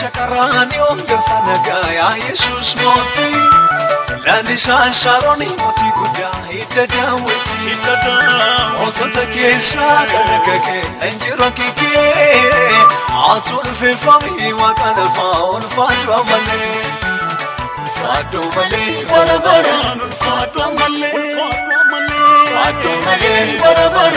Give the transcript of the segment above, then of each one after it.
ከቀራንዮም ገፋ ነጋ ያ ኢየሱስ ሞቲ ላንሳን ሳሮኒ ሞቲ ጉዳ ሂደዳወቲ ሞቶተ ኬሳ ከነገኬ እንጅሮ ኪኬ አቱ ርፌፋሚ ዋቃለፋ ኦልፋዶ መሌ ፋዶ መሌ ወረበረ ፋዶ መሌ ፋዶ መሌ ወረበረ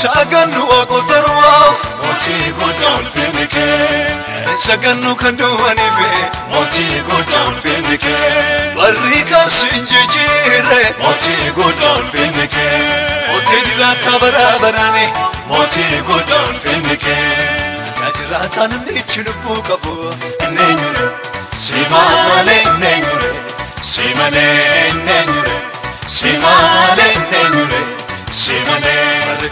shaagannu oqotaruwaaf mootii guddaa ulfinni kee shaagannu kan duwwaniife mootii guddaa ulfinni kee barri kan sinjijiire mootii guddaa ulfinni kee mootii jiraata baraabaraani mootii guddaa ulfinni kee jiraataan inni ichi lubbuu qabu inni eenyure si malee inni eenyure si malee inni eenyure si malee inni eenyure si malee.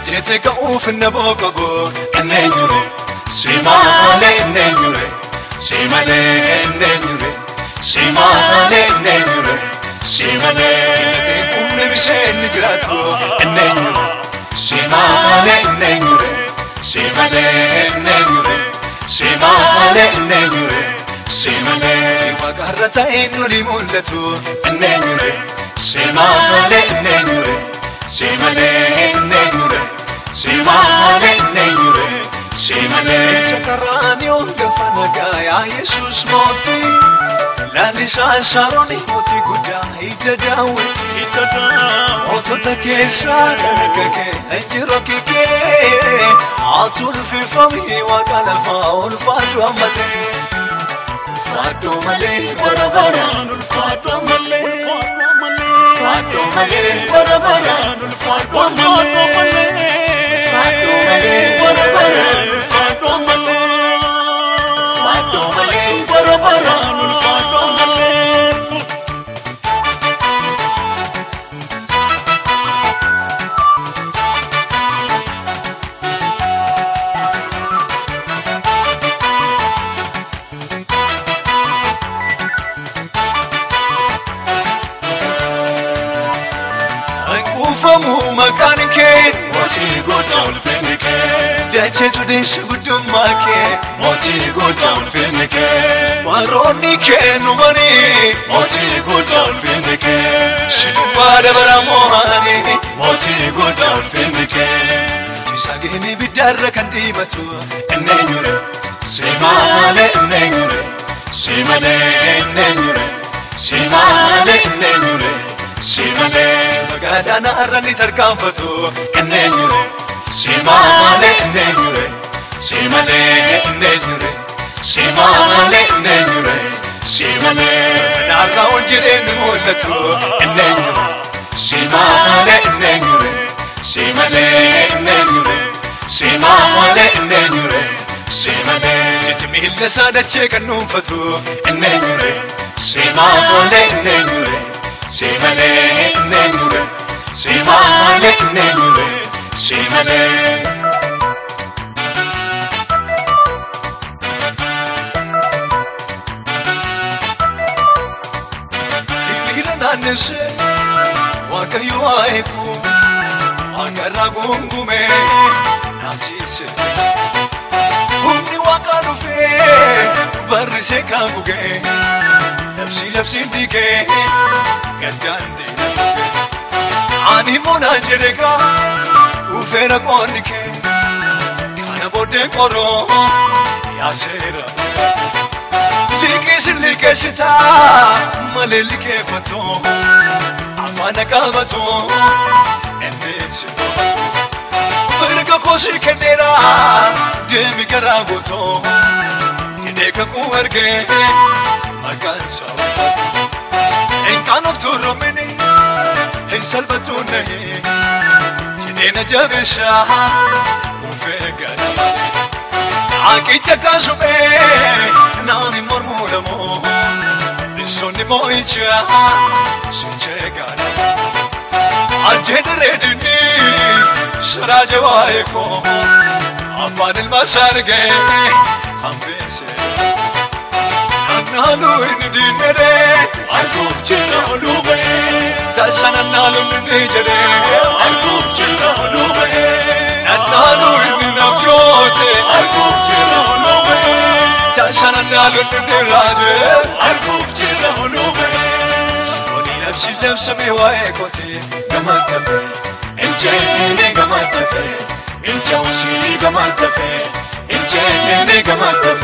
Tete ka ufin na boko bo Ennenyure Simale ennenyure Simale ennenyure Simale ennenyure Simale Kune bishen şey jiratu Ennenyure Simale ennenyure Simale ennenyure Simale ennenyure Simale Wakarra ta'ennu li mullatu Ennenyure Simale ennenyure Simale ennenyure ሲማረኝ ነኝሬ ሲመለኝ ከቀራንዮ ገፋ ያ ኢየሱስ ሞት ላንሳሳሮን ሞቲ ጉዳ ይደዳውት ሞቶተ ኬሳ ከነከኬ እንጅሮ ኪኬ አቱን ፊፈም ዋቃ ለፋ አመቴ ፋዶ መሌ በረበረ ፋዶ መሌ ፋዶ መሌ በረበረ ፋዶ መሌ مو مكان كين موتي قدام فينك دايتي تديش قدام ماكي موتي قدام فينك واروني كين وماني موتي قدام فينك شدو بعد برا موهاني موتي قدام فينك تساقيني بدارك عندي متوى اني يوري سيمالي اني يوري سيمالي اني يوري سيمالي اني يوري Simalee magaalaana har'a ni tarkaanfatu enneenyure. Simalee enneenyure. Simalee enneenyure. Simalee enneenyure. Simalee naarraa ol jedhee ni mul'atu enneenyure. Simalee enneenyure. Simalee enneenyure. Simalee enneenyure. Simalee jijjiimilla isaa dachee kan dhuunfatu enneenyure. Simalee enneenyure. simale nenure simale nenure simale Nanesi wakayu aiku akara gungume nasise humni wakadufe barri sekaguge نمشي نمشي بيكي قدام دينا عاني مونا جرقا وفينا قوانك كان بودي قرو يا سيرا ليكيس ليكيس تا مالي ليكي فتو عمانا قابتو انديس برقا قوسي كندينا ديمي قرابتو ديكا قوارقين agansawat En kanoftu rumini hin salbatu nahi Jidena jabishaha ufegana Aqicha kashube nani mormulamo Insonni moichaha sinchegana Aljedredini sarajawaiko Apan ilmasarge hambese ናሉ እንድነረ አልኩፍ ችናሉ በ ታልሰነ ናሉ እንጀረ አልኩፍ ችናሉ በ ናትናሉ እንናብጆት አልኩፍ ችናሉ በ ታልሰነ ናሉ እንድራጀ አልኩፍ ችናሉ በ ሲሆኒ ነብሲ ለብስሜ ዋዬ ኮቴ ገማተፈ እንጀኔ ገማተፈ እንጨውሲ ገማተፈ እንጀኔ ገማተፈ